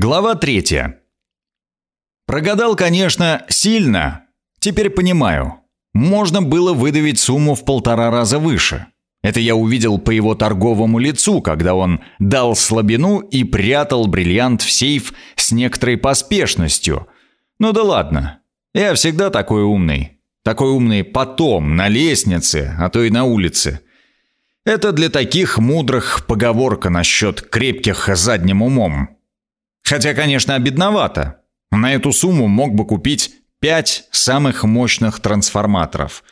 Глава третья. Прогадал, конечно, сильно. Теперь понимаю. Можно было выдавить сумму в полтора раза выше. Это я увидел по его торговому лицу, когда он дал слабину и прятал бриллиант в сейф с некоторой поспешностью. Ну да ладно. Я всегда такой умный. Такой умный потом, на лестнице, а то и на улице. Это для таких мудрых поговорка насчет крепких задним умом. Хотя, конечно, обидновато. На эту сумму мог бы купить пять самых мощных трансформаторов.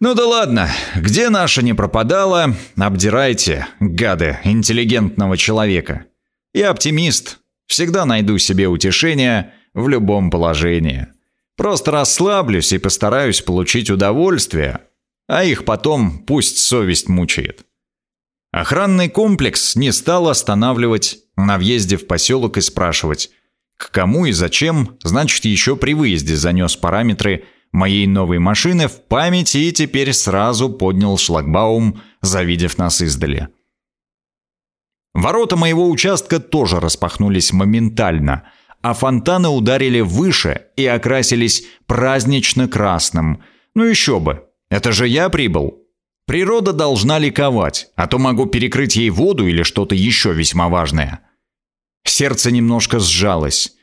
Ну да ладно, где наша не пропадала, обдирайте, гады, интеллигентного человека. Я оптимист, всегда найду себе утешение в любом положении. Просто расслаблюсь и постараюсь получить удовольствие, а их потом пусть совесть мучает. Охранный комплекс не стал останавливать на въезде в поселок и спрашивать, к кому и зачем, значит, еще при выезде занес параметры моей новой машины в память и теперь сразу поднял шлагбаум, завидев нас издали. Ворота моего участка тоже распахнулись моментально, а фонтаны ударили выше и окрасились празднично красным. Ну еще бы, это же я прибыл. Природа должна ликовать, а то могу перекрыть ей воду или что-то еще весьма важное. Сердце немножко сжалось.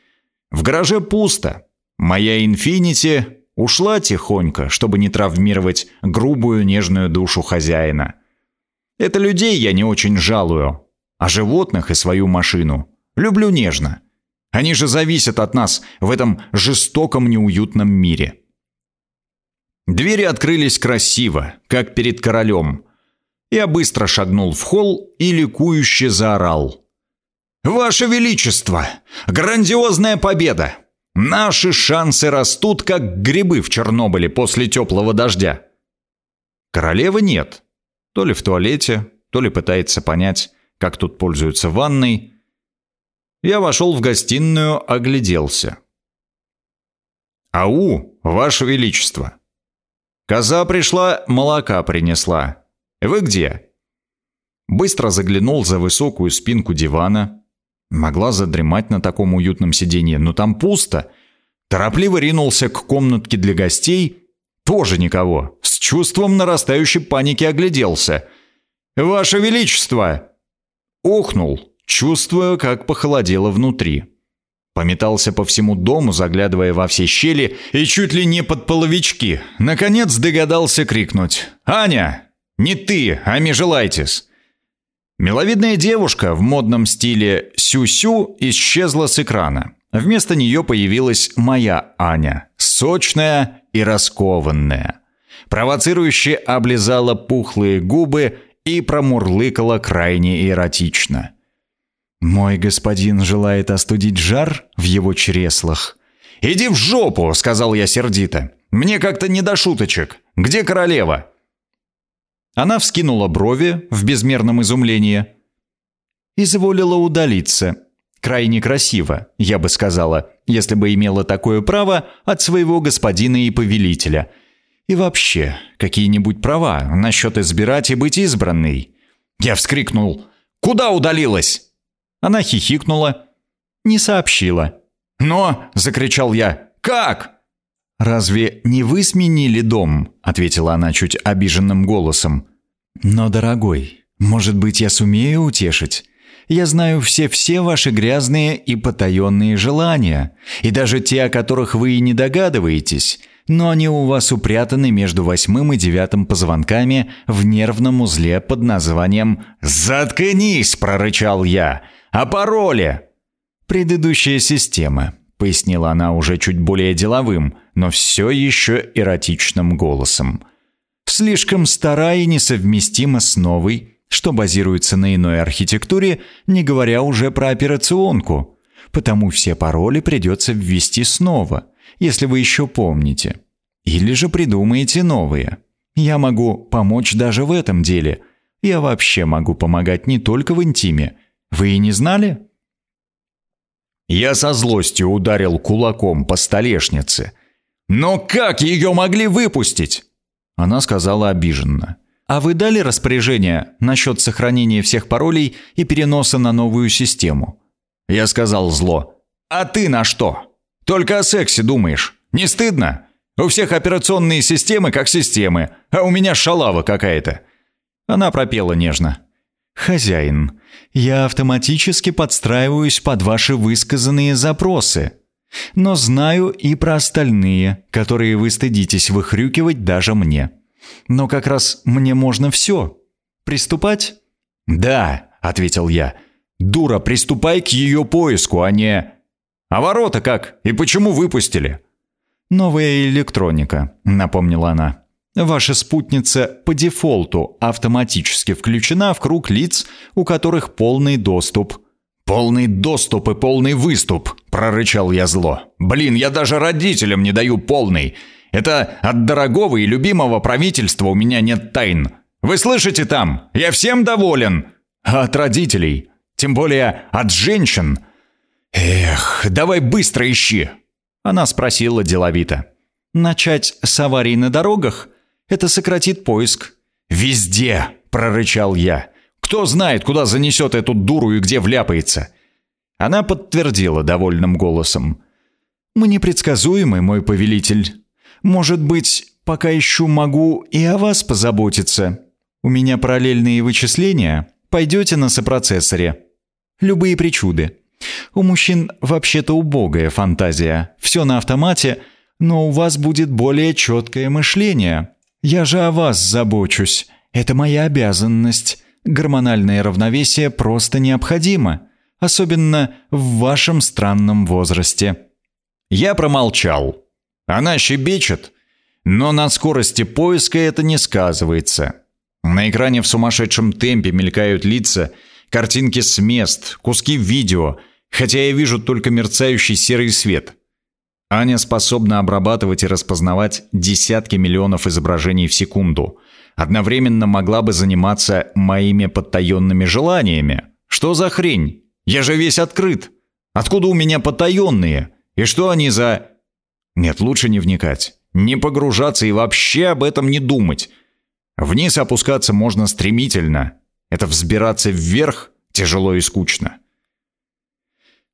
В гараже пусто. Моя «Инфинити» ушла тихонько, чтобы не травмировать грубую нежную душу хозяина. Это людей я не очень жалую, а животных и свою машину люблю нежно. Они же зависят от нас в этом жестоком неуютном мире. Двери открылись красиво, как перед королем. Я быстро шагнул в холл и ликующе заорал. «Ваше Величество! Грандиозная победа! Наши шансы растут, как грибы в Чернобыле после теплого дождя!» Королевы нет. То ли в туалете, то ли пытается понять, как тут пользуются ванной. Я вошел в гостиную, огляделся. «Ау, Ваше Величество! Коза пришла, молока принесла. Вы где?» Быстро заглянул за высокую спинку дивана. Могла задремать на таком уютном сиденье, но там пусто. Торопливо ринулся к комнатке для гостей. Тоже никого. С чувством нарастающей паники огляделся. «Ваше Величество!» Ухнул, чувствуя, как похолодело внутри. Пометался по всему дому, заглядывая во все щели и чуть ли не под половички. Наконец догадался крикнуть «Аня! Не ты, а Межелайтис!» Миловидная девушка в модном стиле «сю-сю» исчезла с экрана. Вместо нее появилась моя Аня, сочная и раскованная. Провоцирующе облизала пухлые губы и промурлыкала крайне эротично – «Мой господин желает остудить жар в его чреслах». «Иди в жопу!» — сказал я сердито. «Мне как-то не до шуточек. Где королева?» Она вскинула брови в безмерном изумлении. Изволила удалиться. Крайне красиво, я бы сказала, если бы имела такое право от своего господина и повелителя. И вообще, какие-нибудь права насчет избирать и быть избранной. Я вскрикнул. «Куда удалилась?» Она хихикнула. Не сообщила. «Но!» — закричал я. «Как?» «Разве не вы сменили дом?» — ответила она чуть обиженным голосом. «Но, дорогой, может быть, я сумею утешить? Я знаю все-все ваши грязные и потаенные желания, и даже те, о которых вы и не догадываетесь, но они у вас упрятаны между восьмым и девятым позвонками в нервном узле под названием «Заткнись!» — прорычал я — о пароле!» «Предыдущая система», — пояснила она уже чуть более деловым, но все еще эротичным голосом. «Слишком стара и несовместима с новой, что базируется на иной архитектуре, не говоря уже про операционку. Потому все пароли придется ввести снова, если вы еще помните. Или же придумаете новые. Я могу помочь даже в этом деле. Я вообще могу помогать не только в интиме, вы и не знали?» Я со злостью ударил кулаком по столешнице. «Но как ее могли выпустить?» Она сказала обиженно. «А вы дали распоряжение насчет сохранения всех паролей и переноса на новую систему?» Я сказал зло. «А ты на что? Только о сексе думаешь. Не стыдно? У всех операционные системы как системы, а у меня шалава какая-то». Она пропела нежно. «Хозяин, я автоматически подстраиваюсь под ваши высказанные запросы. Но знаю и про остальные, которые вы стыдитесь выхрюкивать даже мне. Но как раз мне можно все. Приступать?» «Да», — ответил я. «Дура, приступай к ее поиску, а не...» «А ворота как? И почему выпустили?» «Новая электроника», — напомнила она. Ваша спутница по дефолту автоматически включена в круг лиц, у которых полный доступ. «Полный доступ и полный выступ», — прорычал я зло. «Блин, я даже родителям не даю полный. Это от дорогого и любимого правительства у меня нет тайн. Вы слышите там? Я всем доволен. А от родителей, тем более от женщин. Эх, давай быстро ищи». Она спросила деловито. «Начать с аварий на дорогах?» Это сократит поиск». «Везде!» – прорычал я. «Кто знает, куда занесет эту дуру и где вляпается?» Она подтвердила довольным голосом. «Мы непредсказуемы, мой повелитель. Может быть, пока ищу могу и о вас позаботиться. У меня параллельные вычисления. Пойдете на сопроцессоре. Любые причуды. У мужчин вообще-то убогая фантазия. Все на автомате, но у вас будет более четкое мышление. Я же о вас забочусь. Это моя обязанность. Гормональное равновесие просто необходимо, особенно в вашем странном возрасте». Я промолчал. Она щебечет, но на скорости поиска это не сказывается. На экране в сумасшедшем темпе мелькают лица, картинки с мест, куски видео, хотя я вижу только мерцающий серый свет. Аня способна обрабатывать и распознавать десятки миллионов изображений в секунду. Одновременно могла бы заниматься моими подтаенными желаниями. Что за хрень? Я же весь открыт. Откуда у меня потаенные? И что они за... Нет, лучше не вникать. Не погружаться и вообще об этом не думать. Вниз опускаться можно стремительно. Это взбираться вверх тяжело и скучно.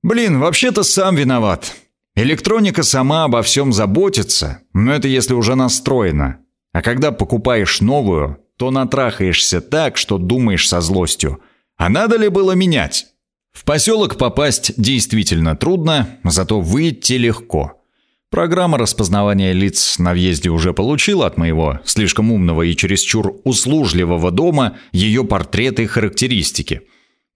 Блин, вообще-то сам виноват. Электроника сама обо всем заботится, но это если уже настроена. А когда покупаешь новую, то натрахаешься так, что думаешь со злостью. А надо ли было менять? В поселок попасть действительно трудно, зато выйти легко. Программа распознавания лиц на въезде уже получила от моего слишком умного и чересчур услужливого дома ее портреты и характеристики.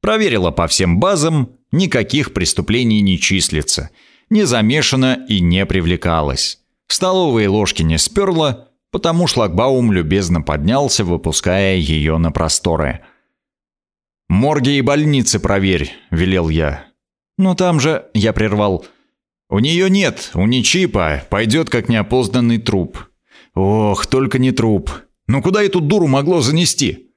Проверила по всем базам, никаких преступлений не числится – не замешана и не привлекалась. Столовые ложки не сперла, потому шлагбаум любезно поднялся, выпуская ее на просторы. «Морги и больницы проверь», — велел я. «Но там же...» — я прервал. «У нее нет, у Нечипа пойдет как неопознанный труп». «Ох, только не труп. Ну куда эту дуру могло занести?»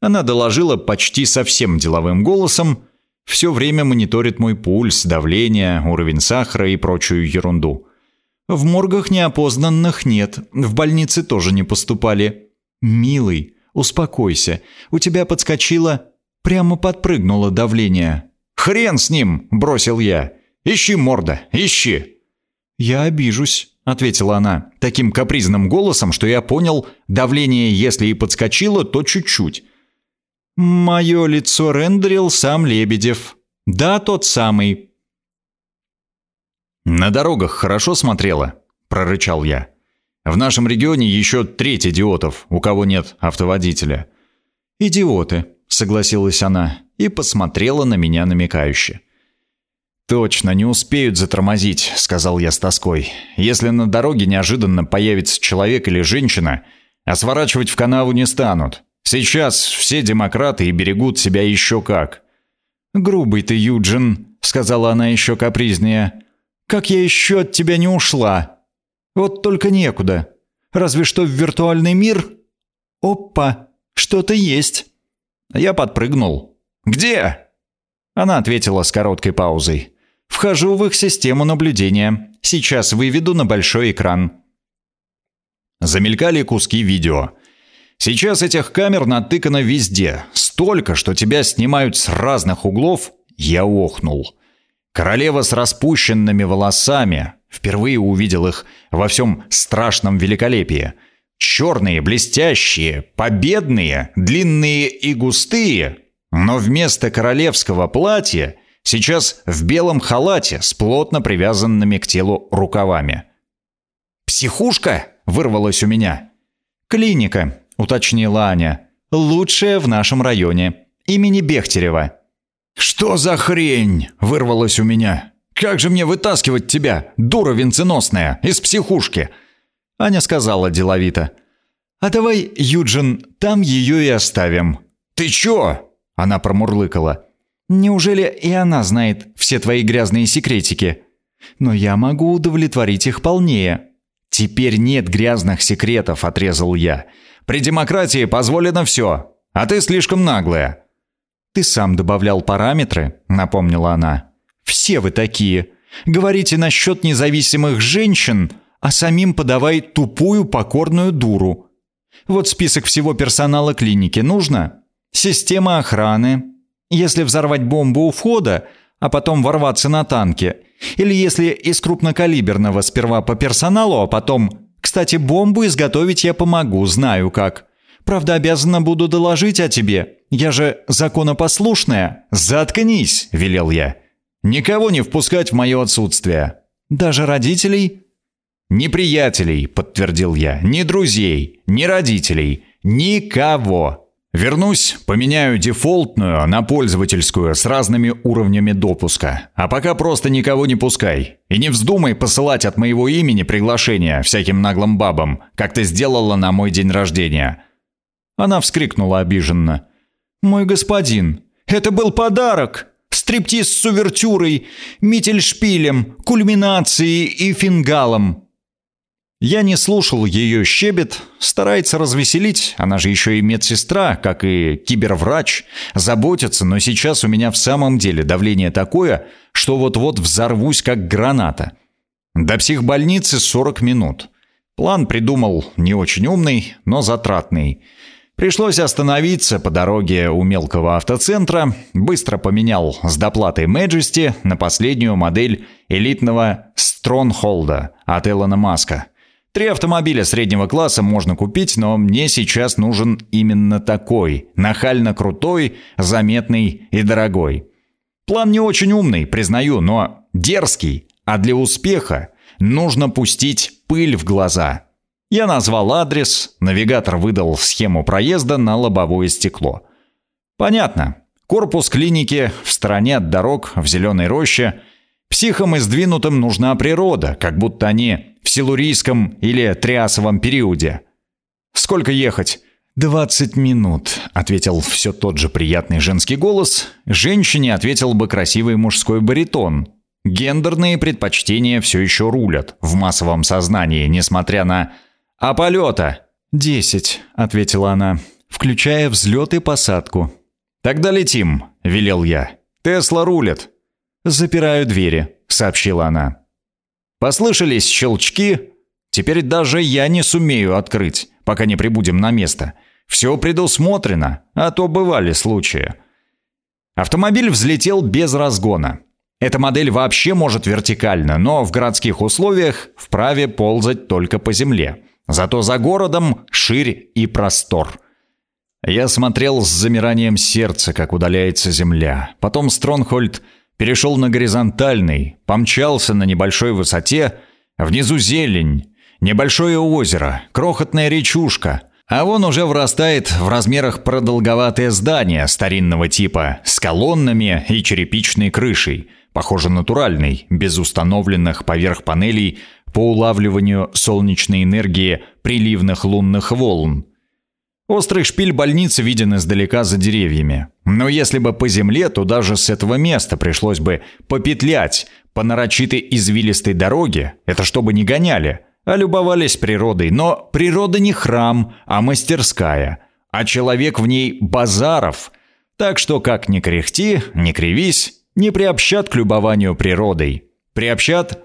Она доложила почти совсем деловым голосом, все время мониторит мой пульс, давление, уровень сахара и прочую ерунду. В моргах неопознанных нет, в больнице тоже не поступали. Милый, успокойся, у тебя подскочило, прямо подпрыгнуло давление. Хрен с ним, бросил я. Ищи морда, ищи. Я обижусь, ответила она таким капризным голосом, что я понял, давление, если и подскочило, то чуть-чуть. «Мое лицо рендерил сам Лебедев. Да, тот самый». «На дорогах хорошо смотрела», — прорычал я. «В нашем регионе еще треть идиотов, у кого нет автоводителя». «Идиоты», — согласилась она и посмотрела на меня намекающе. «Точно, не успеют затормозить», — сказал я с тоской. «Если на дороге неожиданно появится человек или женщина, а сворачивать в канаву не станут. Сейчас все демократы и берегут себя еще как. «Грубый ты, Юджин», — сказала она еще капризнее. «Как я еще от тебя не ушла? Вот только некуда. Разве что в виртуальный мир? Опа, что-то есть». Я подпрыгнул. «Где?» Она ответила с короткой паузой. «Вхожу в их систему наблюдения. Сейчас выведу на большой экран». Замелькали куски видео. Сейчас этих камер натыкано везде. Столько, что тебя снимают с разных углов. Я охнул. Королева с распущенными волосами. Впервые увидел их во всем страшном великолепии. Черные, блестящие, победные, длинные и густые. Но вместо королевского платья сейчас в белом халате с плотно привязанными к телу рукавами. «Психушка?» — вырвалась у меня. «Клиника», — уточнила Аня. «Лучшая в нашем районе. Имени Бехтерева». «Что за хрень?» — вырвалось у меня. «Как же мне вытаскивать тебя, дура венценосная, из психушки?» Аня сказала деловито. «А давай, Юджин, там ее и оставим». «Ты чё?» — она промурлыкала. «Неужели и она знает все твои грязные секретики? Но я могу удовлетворить их полнее». «Теперь нет грязных секретов», — отрезал я. «При демократии позволено все, а ты слишком наглая». «Ты сам добавлял параметры», — напомнила она. «Все вы такие. Говорите насчет независимых женщин, а самим подавай тупую покорную дуру. Вот список всего персонала клиники нужно? Система охраны. Если взорвать бомбу у входа, а потом ворваться на танке. Или если из крупнокалиберного сперва по персоналу, а потом... Кстати, бомбу изготовить я помогу, знаю как. Правда, обязана буду доложить о тебе. Я же законопослушная». «Заткнись», — велел я. «Никого не впускать в мое отсутствие». «Даже родителей?» «Ни приятелей», — подтвердил я, «ни друзей, ни родителей, никого». Вернусь, поменяю дефолтную на пользовательскую с разными уровнями допуска. А пока просто никого не пускай. И не вздумай посылать от моего имени приглашения всяким наглым бабам, как ты сделала на мой день рождения. Она вскрикнула обиженно. «Мой господин, это был подарок! Стриптиз с увертюрой, митель-шпилем, кульминацией и фингалом!» Я не слушал ее щебет, старается развеселить, она же еще и медсестра, как и киберврач, заботится, но сейчас у меня в самом деле давление такое, что вот-вот взорвусь как граната. До психбольницы 40 минут. План придумал не очень умный, но затратный – Пришлось остановиться по дороге у мелкого автоцентра, быстро поменял с доплатой Majesty на последнюю модель элитного Стронхолда от Элона Маска. Три автомобиля среднего класса можно купить, но мне сейчас нужен именно такой, нахально крутой, заметный и дорогой. План не очень умный, признаю, но дерзкий, а для успеха нужно пустить пыль в глаза – я назвал адрес, навигатор выдал схему проезда на лобовое стекло. Понятно. Корпус клиники в стороне от дорог, в зеленой роще. Психам и сдвинутым нужна природа, как будто они в силурийском или триасовом периоде. Сколько ехать? «Двадцать минут», — ответил все тот же приятный женский голос. Женщине ответил бы красивый мужской баритон. Гендерные предпочтения все еще рулят в массовом сознании, несмотря на «А полета?» «Десять», — ответила она, включая взлет и посадку. «Тогда летим», — велел я. «Тесла рулит». «Запираю двери», — сообщила она. Послышались щелчки. Теперь даже я не сумею открыть, пока не прибудем на место. Все предусмотрено, а то бывали случаи. Автомобиль взлетел без разгона. Эта модель вообще может вертикально, но в городских условиях вправе ползать только по земле. Зато за городом ширь и простор. Я смотрел с замиранием сердца, как удаляется земля. Потом Стронхольд перешел на горизонтальный, помчался на небольшой высоте. Внизу зелень, небольшое озеро, крохотная речушка. А вон уже врастает в размерах продолговатое здание старинного типа с колоннами и черепичной крышей, похоже натуральный, без установленных поверх панелей по улавливанию солнечной энергии приливных лунных волн. Острый шпиль больницы виден издалека за деревьями. Но если бы по земле, то даже с этого места пришлось бы попетлять по нарочитой извилистой дороге, это чтобы не гоняли, а любовались природой. Но природа не храм, а мастерская, а человек в ней базаров. Так что как ни кряхти, ни кривись, не приобщат к любованию природой. Приобщат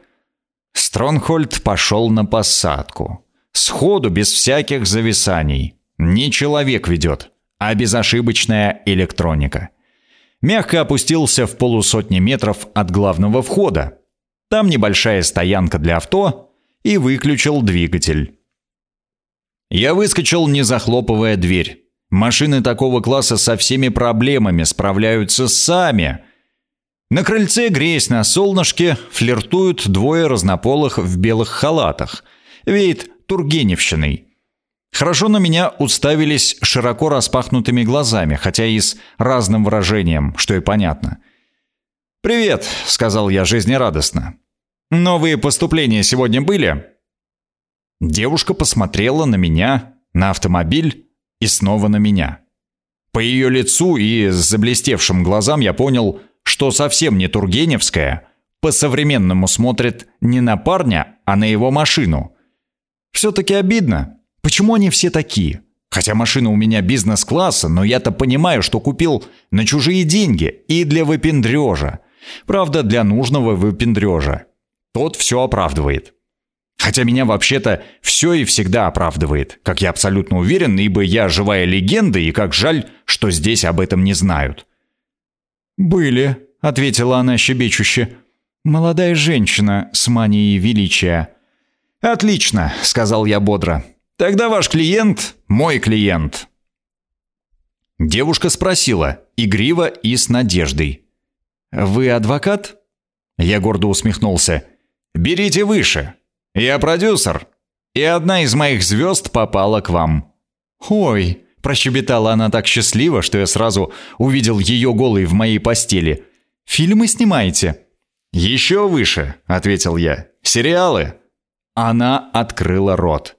Стронгхольд пошел на посадку. Сходу, без всяких зависаний. Не человек ведет, а безошибочная электроника. мягко опустился в полусотни метров от главного входа. Там небольшая стоянка для авто и выключил двигатель. Я выскочил, не захлопывая дверь. Машины такого класса со всеми проблемами справляются сами. На крыльце, греясь на солнышке, флиртуют двое разнополых в белых халатах. Веет Тургеневщиной. Хорошо на меня уставились широко распахнутыми глазами, хотя и с разным выражением, что и понятно. «Привет», — сказал я жизнерадостно. «Новые поступления сегодня были?» Девушка посмотрела на меня, на автомобиль и снова на меня. По ее лицу и заблестевшим глазам я понял, что совсем не Тургеневская, по-современному смотрит не на парня, а на его машину. Все-таки обидно. Почему они все такие? Хотя машина у меня бизнес-класса, но я-то понимаю, что купил на чужие деньги и для выпендрежа. Правда, для нужного выпендрежа. Тот все оправдывает. Хотя меня вообще-то все и всегда оправдывает, как я абсолютно уверен, ибо я живая легенда, и как жаль, что здесь об этом не знают. «Были», — ответила она щебечуще. «Молодая женщина с манией величия». «Отлично», — сказал я бодро. «Тогда ваш клиент — мой клиент». Девушка спросила, игриво и с надеждой. «Вы адвокат?» Я гордо усмехнулся. «Берите выше. Я продюсер, и одна из моих звезд попала к вам». «Ой», – прощебетала она так счастливо, что я сразу увидел ее голой в моей постели. «Фильмы снимаете?» «Еще выше», – ответил я. «Сериалы». Она открыла рот.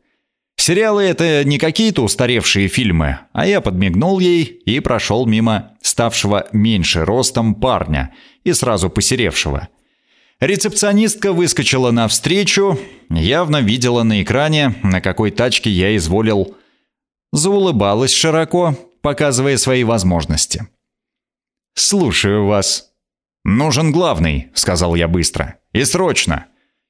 Сериалы — это не какие-то устаревшие фильмы, а я подмигнул ей и прошел мимо ставшего меньше ростом парня и сразу посеревшего – Рецепционистка выскочила навстречу, явно видела на экране, на какой тачке я изволил. Заулыбалась широко, показывая свои возможности. «Слушаю вас». «Нужен главный», — сказал я быстро. «И срочно».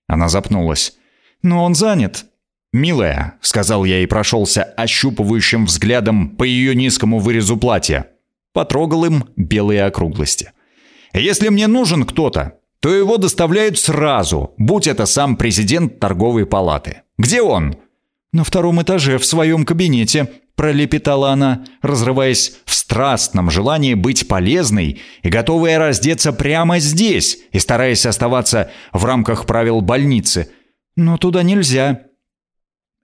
Она запнулась. «Но он занят». «Милая», — сказал я и прошелся ощупывающим взглядом по ее низкому вырезу платья. Потрогал им белые округлости. «Если мне нужен кто-то, то его доставляют сразу, будь это сам президент торговой палаты. Где он? На втором этаже, в своем кабинете, пролепетала она, разрываясь в страстном желании быть полезной и готовая раздеться прямо здесь и стараясь оставаться в рамках правил больницы. Но туда нельзя.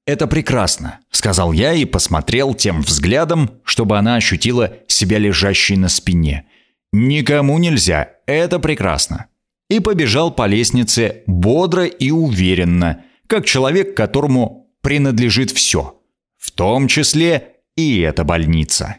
«Это прекрасно», — сказал я и посмотрел тем взглядом, чтобы она ощутила себя лежащей на спине. «Никому нельзя, это прекрасно» и побежал по лестнице бодро и уверенно, как человек, которому принадлежит все, в том числе и эта больница.